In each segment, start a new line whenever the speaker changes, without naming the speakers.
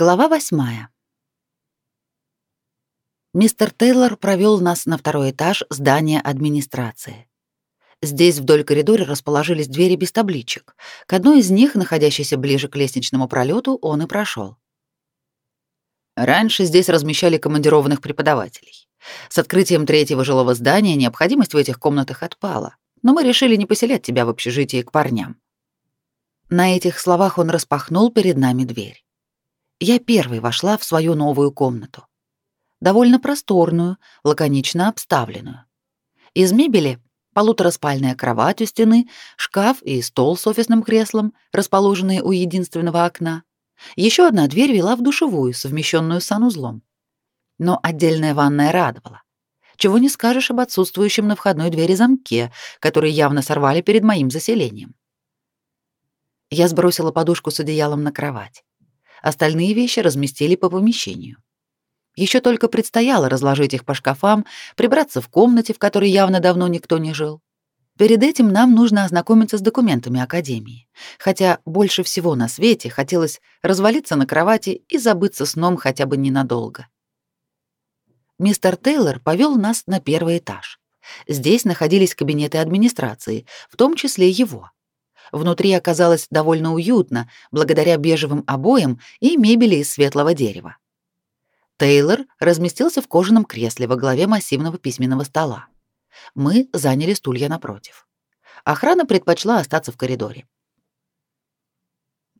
Глава восьмая. Мистер Тейлор провел нас на второй этаж здания администрации. Здесь вдоль коридора расположились двери без табличек. К одной из них, находящейся ближе к лестничному пролету, он и прошел. Раньше здесь размещали командированных преподавателей. С открытием третьего жилого здания необходимость в этих комнатах отпала, но мы решили не поселять тебя в общежитии к парням. На этих словах он распахнул перед нами дверь я первой вошла в свою новую комнату. Довольно просторную, лаконично обставленную. Из мебели полутораспальная кровать у стены, шкаф и стол с офисным креслом, расположенные у единственного окна. Еще одна дверь вела в душевую, совмещенную с санузлом. Но отдельная ванная радовала. Чего не скажешь об отсутствующем на входной двери замке, который явно сорвали перед моим заселением. Я сбросила подушку с одеялом на кровать. Остальные вещи разместили по помещению. Еще только предстояло разложить их по шкафам, прибраться в комнате, в которой явно давно никто не жил. Перед этим нам нужно ознакомиться с документами Академии, хотя больше всего на свете хотелось развалиться на кровати и забыться сном хотя бы ненадолго. Мистер Тейлор повел нас на первый этаж. Здесь находились кабинеты администрации, в том числе его. Внутри оказалось довольно уютно, благодаря бежевым обоям и мебели из светлого дерева. Тейлор разместился в кожаном кресле во главе массивного письменного стола. Мы заняли стулья напротив. Охрана предпочла остаться в коридоре.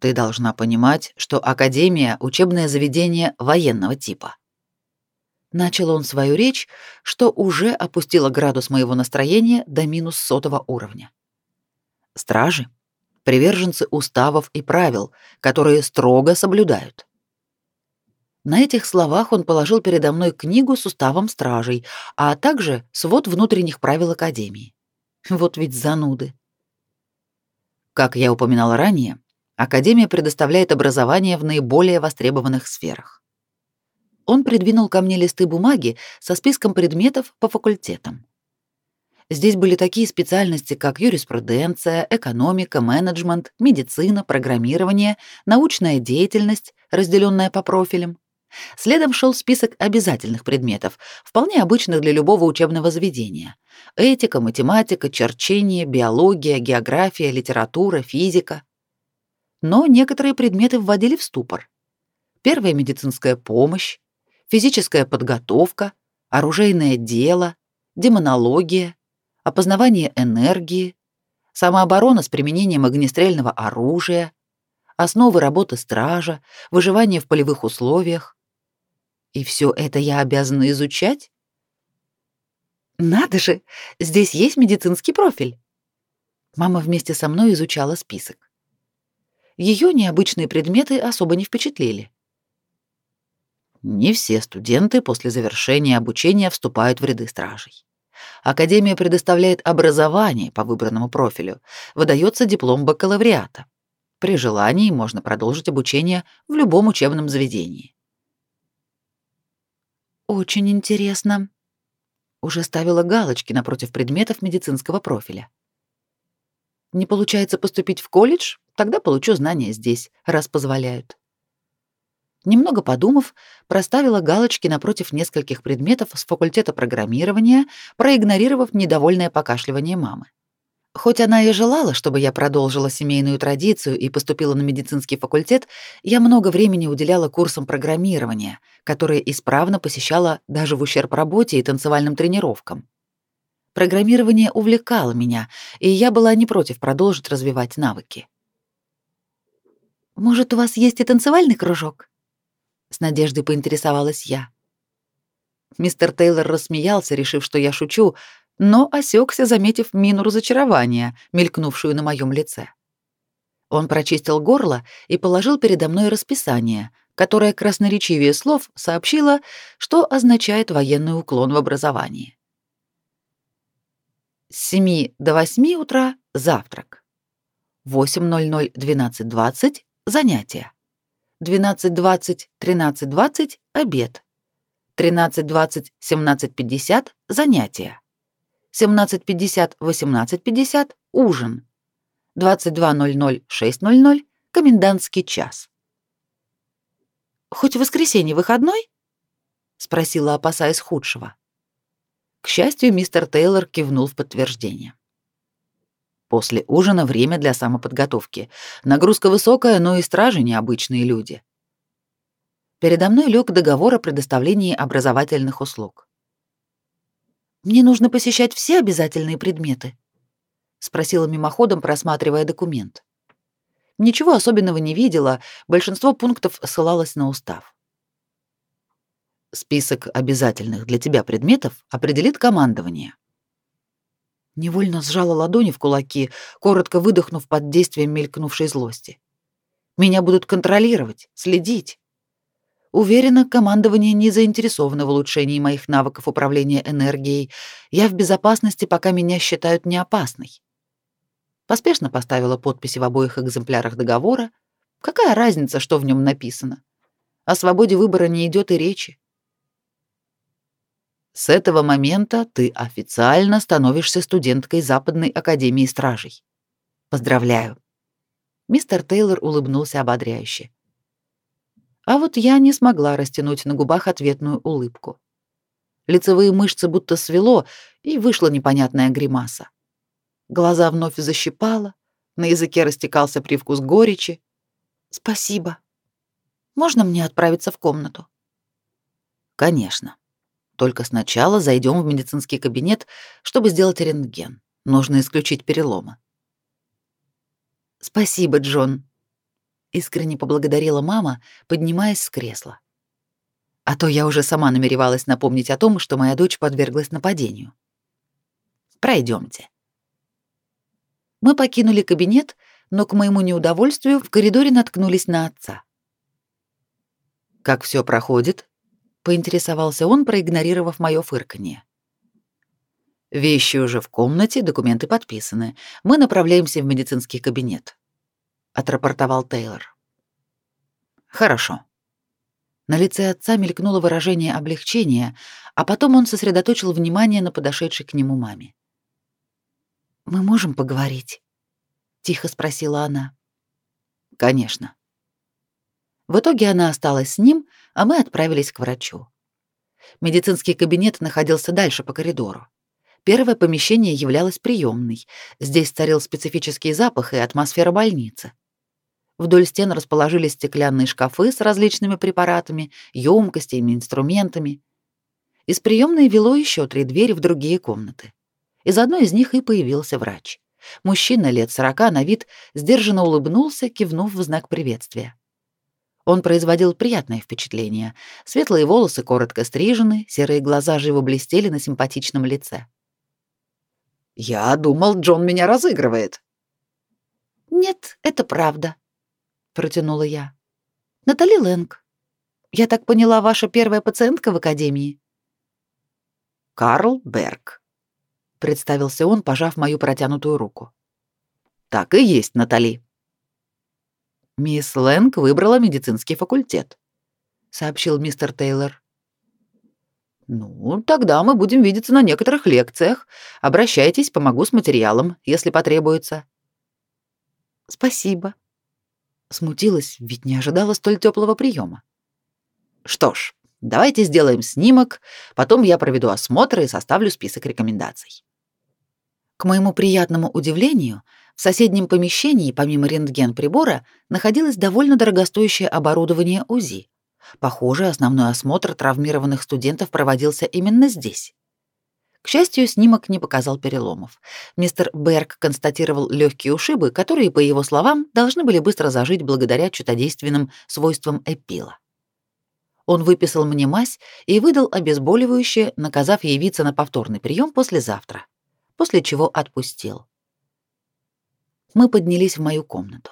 Ты должна понимать, что академия учебное заведение военного типа. Начал он свою речь, что уже опустило градус моего настроения до минус сотого уровня. Стражи приверженцы уставов и правил, которые строго соблюдают. На этих словах он положил передо мной книгу с уставом стражей, а также свод внутренних правил Академии. Вот ведь зануды. Как я упоминал ранее, Академия предоставляет образование в наиболее востребованных сферах. Он придвинул ко мне листы бумаги со списком предметов по факультетам. Здесь были такие специальности, как юриспруденция, экономика, менеджмент, медицина, программирование, научная деятельность, разделенная по профилям. Следом шел список обязательных предметов, вполне обычных для любого учебного заведения. Этика, математика, черчение, биология, география, литература, физика. Но некоторые предметы вводили в ступор. Первая медицинская помощь, физическая подготовка, оружейное дело, демонология, опознавание энергии, самооборона с применением огнестрельного оружия, основы работы стража, выживание в полевых условиях. И все это я обязана изучать? Надо же, здесь есть медицинский профиль. Мама вместе со мной изучала список. Ее необычные предметы особо не впечатлили. Не все студенты после завершения обучения вступают в ряды стражей. Академия предоставляет образование по выбранному профилю, выдается диплом бакалавриата. При желании можно продолжить обучение в любом учебном заведении. Очень интересно. Уже ставила галочки напротив предметов медицинского профиля. Не получается поступить в колледж? Тогда получу знания здесь, раз позволяют. Немного подумав, проставила галочки напротив нескольких предметов с факультета программирования, проигнорировав недовольное покашливание мамы. Хоть она и желала, чтобы я продолжила семейную традицию и поступила на медицинский факультет, я много времени уделяла курсам программирования, которые исправно посещала даже в ущерб работе и танцевальным тренировкам. Программирование увлекало меня, и я была не против продолжить развивать навыки. «Может, у вас есть и танцевальный кружок?» С надеждой поинтересовалась я. Мистер Тейлор рассмеялся, решив, что я шучу, но осекся, заметив мину разочарования, мелькнувшую на моем лице. Он прочистил горло и положил передо мной расписание, которое красноречивее слов сообщило, что означает военный уклон в образовании. С 7 до 8 утра завтрак. 8:00 12:20 занятия. 12.20, 13.20 — обед. 13.20, 17.50 — занятия. 17.50, 18.50 — ужин. 22.00, 6.00 — комендантский час. Хоть в воскресенье выходной? спросила, опасаясь худшего. К счастью, мистер Тейлор кивнул в подтверждение. После ужина время для самоподготовки. Нагрузка высокая, но и стражи необычные люди. Передо мной лег договор о предоставлении образовательных услуг. «Мне нужно посещать все обязательные предметы?» — спросила мимоходом, просматривая документ. Ничего особенного не видела, большинство пунктов ссылалось на устав. Список обязательных для тебя предметов определит командование. Невольно сжала ладони в кулаки, коротко выдохнув под действием мелькнувшей злости. Меня будут контролировать, следить. Уверена, командование не заинтересовано в улучшении моих навыков управления энергией. Я в безопасности, пока меня считают неопасной. Поспешно поставила подписи в обоих экземплярах договора. Какая разница, что в нем написано? О свободе выбора не идет и речи. С этого момента ты официально становишься студенткой Западной академии стражей. Поздравляю. Мистер Тейлор улыбнулся ободряюще. А вот я не смогла растянуть на губах ответную улыбку. Лицевые мышцы будто свело, и вышла непонятная гримаса. Глаза вновь защипало, на языке растекался привкус горечи. «Спасибо. Можно мне отправиться в комнату?» «Конечно. Только сначала зайдем в медицинский кабинет, чтобы сделать рентген. Нужно исключить переломы». «Спасибо, Джон», искренне поблагодарила мама, поднимаясь с кресла. А то я уже сама намеревалась напомнить о том, что моя дочь подверглась нападению. Пройдемте. Мы покинули кабинет, но к моему неудовольствию в коридоре наткнулись на отца. Как все проходит? Поинтересовался он, проигнорировав мое фырканье. Вещи уже в комнате, документы подписаны. Мы направляемся в медицинский кабинет отрапортовал Тейлор. Хорошо. На лице отца мелькнуло выражение облегчения, а потом он сосредоточил внимание на подошедшей к нему маме. Мы можем поговорить? тихо спросила она. Конечно. В итоге она осталась с ним, а мы отправились к врачу. Медицинский кабинет находился дальше по коридору. Первое помещение являлось приемной. Здесь царил специфический запах и атмосфера больницы. Вдоль стен расположились стеклянные шкафы с различными препаратами, емкостями, инструментами. Из приемной вело еще три двери в другие комнаты. Из одной из них и появился врач. Мужчина лет сорока на вид сдержанно улыбнулся, кивнув в знак приветствия. Он производил приятное впечатление. Светлые волосы коротко стрижены, серые глаза живо блестели на симпатичном лице. «Я думал, Джон меня разыгрывает». «Нет, это правда», протянула я. Натали Лэнг. Я так поняла, ваша первая пациентка в академии. Карл Берг, представился он, пожав мою протянутую руку. Так и есть, Натали. Мисс Лэнг выбрала медицинский факультет, сообщил мистер Тейлор. Ну, тогда мы будем видеться на некоторых лекциях. Обращайтесь, помогу с материалом, если потребуется. Спасибо, Смутилась, ведь не ожидала столь теплого приема. Что ж, давайте сделаем снимок, потом я проведу осмотр и составлю список рекомендаций. К моему приятному удивлению, в соседнем помещении, помимо рентген-прибора, находилось довольно дорогостоящее оборудование УЗИ. Похоже, основной осмотр травмированных студентов проводился именно здесь. К счастью, снимок не показал переломов. Мистер Берг констатировал легкие ушибы, которые, по его словам, должны были быстро зажить благодаря чудодейственным свойствам эпила. Он выписал мне мазь и выдал обезболивающее, наказав явиться на повторный прием послезавтра, после чего отпустил. Мы поднялись в мою комнату.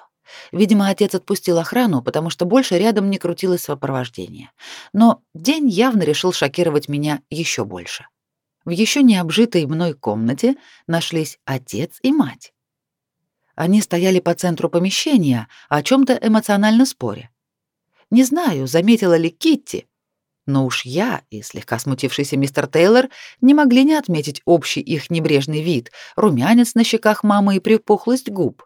Видимо, отец отпустил охрану, потому что больше рядом не крутилось сопровождение. Но день явно решил шокировать меня еще больше. В еще не обжитой мной комнате нашлись отец и мать. Они стояли по центру помещения, о чем то эмоционально споря. Не знаю, заметила ли Китти, но уж я и слегка смутившийся мистер Тейлор не могли не отметить общий их небрежный вид, румянец на щеках мамы и припухлость губ.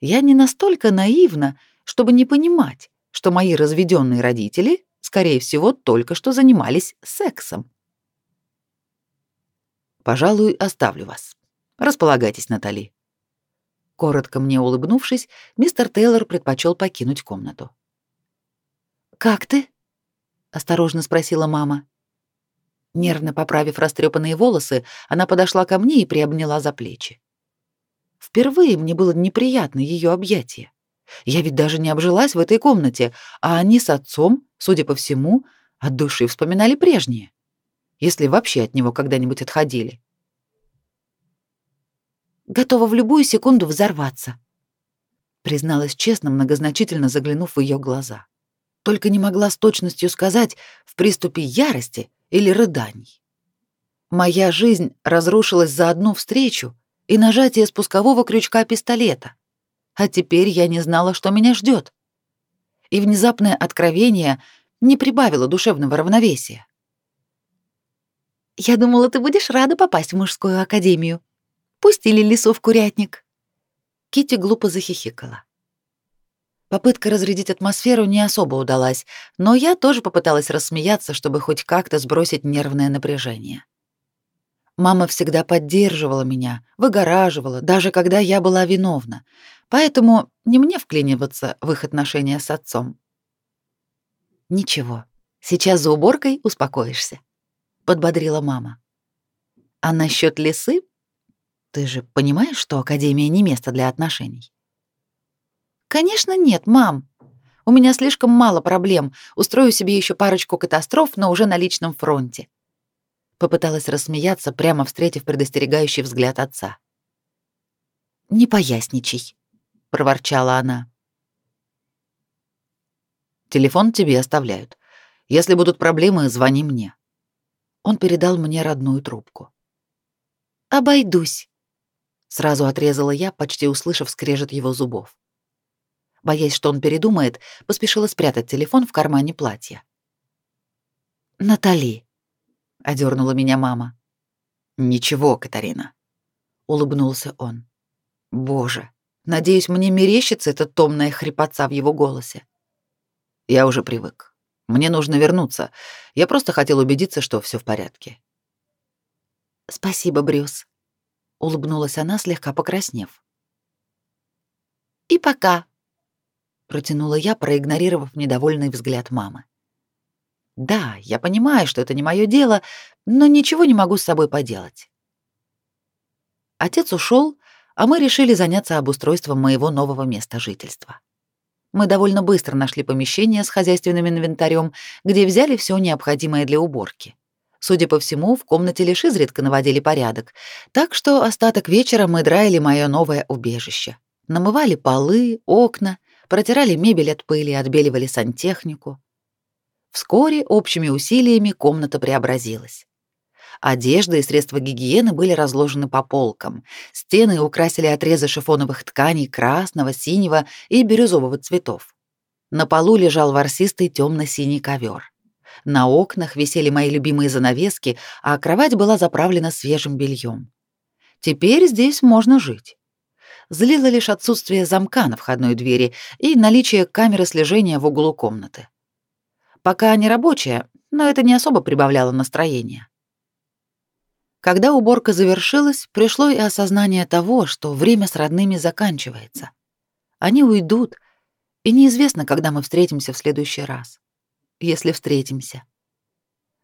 Я не настолько наивна, чтобы не понимать, что мои разведенные родители, скорее всего, только что занимались сексом. Пожалуй, оставлю вас. Располагайтесь, Натали. Коротко мне улыбнувшись, мистер Тейлор предпочел покинуть комнату. «Как ты?» — осторожно спросила мама. Нервно поправив растрепанные волосы, она подошла ко мне и приобняла за плечи. Впервые мне было неприятно ее объятие. Я ведь даже не обжилась в этой комнате, а они с отцом, судя по всему, от души вспоминали прежнее, если вообще от него когда-нибудь отходили. Готова в любую секунду взорваться, призналась честно, многозначительно заглянув в ее глаза. Только не могла с точностью сказать, в приступе ярости или рыданий. Моя жизнь разрушилась за одну встречу и нажатие спускового крючка пистолета. А теперь я не знала, что меня ждет. И внезапное откровение не прибавило душевного равновесия. «Я думала, ты будешь рада попасть в мужскую академию. Пустили лису в курятник». Кити глупо захихикала. Попытка разрядить атмосферу не особо удалась, но я тоже попыталась рассмеяться, чтобы хоть как-то сбросить нервное напряжение. Мама всегда поддерживала меня, выгораживала, даже когда я была виновна, поэтому не мне вклиниваться в их отношения с отцом. «Ничего, сейчас за уборкой успокоишься», — подбодрила мама. «А насчет лисы? Ты же понимаешь, что Академия не место для отношений?» Конечно, нет, мам. У меня слишком мало проблем. Устрою себе еще парочку катастроф, но уже на личном фронте. Попыталась рассмеяться, прямо встретив предостерегающий взгляд отца. Не поясничай, проворчала она. Телефон тебе оставляют. Если будут проблемы, звони мне. Он передал мне родную трубку. Обойдусь. Сразу отрезала я, почти услышав скрежет его зубов. Боясь, что он передумает, поспешила спрятать телефон в кармане платья. «Натали», — одернула меня мама. «Ничего, Катарина», — улыбнулся он. «Боже, надеюсь, мне мерещится эта томная хрипотца в его голосе. Я уже привык. Мне нужно вернуться. Я просто хотел убедиться, что все в порядке». «Спасибо, Брюс», — улыбнулась она, слегка покраснев. «И пока», протянула я, проигнорировав недовольный взгляд мамы. Да, я понимаю, что это не мое дело, но ничего не могу с собой поделать. Отец ушел, а мы решили заняться обустройством моего нового места жительства. Мы довольно быстро нашли помещение с хозяйственным инвентарем, где взяли все необходимое для уборки. Судя по всему, в комнате лишь изредка наводили порядок, так что остаток вечера мы драили мое новое убежище. Намывали полы, окна, протирали мебель от пыли, отбеливали сантехнику. Вскоре общими усилиями комната преобразилась. Одежда и средства гигиены были разложены по полкам. Стены украсили отрезы шифоновых тканей красного, синего и бирюзового цветов. На полу лежал ворсистый темно-синий ковер. На окнах висели мои любимые занавески, а кровать была заправлена свежим бельем. Теперь здесь можно жить злило лишь отсутствие замка на входной двери и наличие камеры слежения в углу комнаты. Пока не рабочая, но это не особо прибавляло настроения. Когда уборка завершилась, пришло и осознание того, что время с родными заканчивается. Они уйдут, и неизвестно, когда мы встретимся в следующий раз. Если встретимся.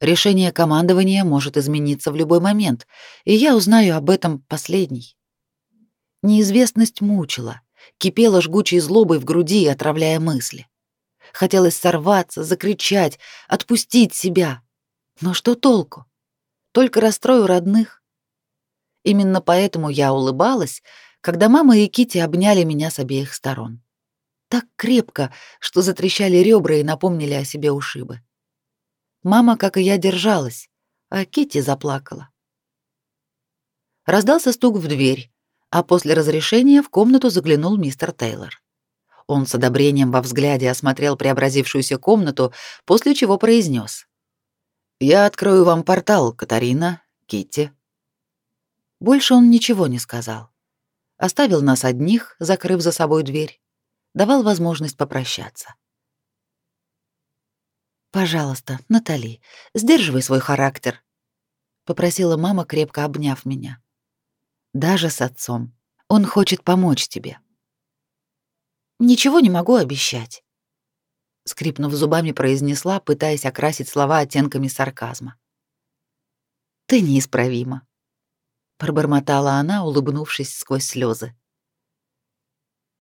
Решение командования может измениться в любой момент, и я узнаю об этом последний. Неизвестность мучила, кипела жгучей злобой в груди, отравляя мысли. Хотелось сорваться, закричать, отпустить себя. Но что толку? Только расстрою родных. Именно поэтому я улыбалась, когда мама и Кити обняли меня с обеих сторон. Так крепко, что затрещали ребра и напомнили о себе ушибы. Мама, как и я, держалась, а Кити заплакала. Раздался стук в дверь, а после разрешения в комнату заглянул мистер Тейлор. Он с одобрением во взгляде осмотрел преобразившуюся комнату, после чего произнес: «Я открою вам портал, Катарина, Китти». Больше он ничего не сказал. Оставил нас одних, закрыв за собой дверь, давал возможность попрощаться. Пожалуйста, Натали, сдерживай свой характер, попросила мама, крепко обняв меня. Даже с отцом. Он хочет помочь тебе. Ничего не могу обещать, скрипнув зубами, произнесла, пытаясь окрасить слова оттенками сарказма. Ты неисправима, пробормотала она, улыбнувшись сквозь слезы.